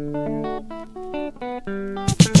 Thank you.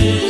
you.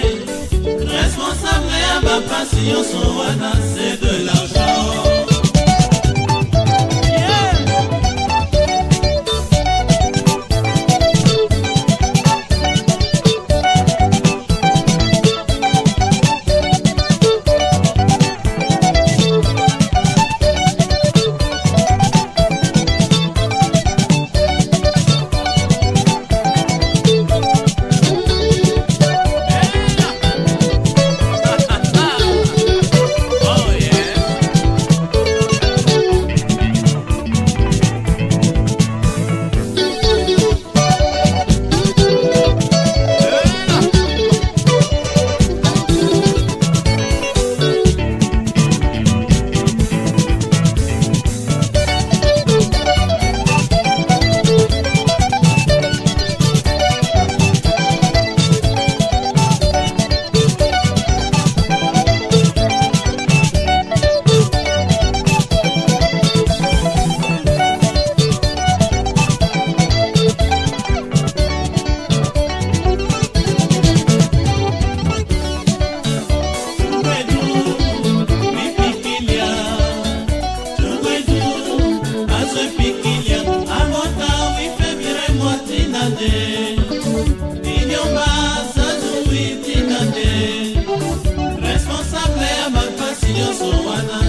la passion, son roi, c'est de la nyonso wana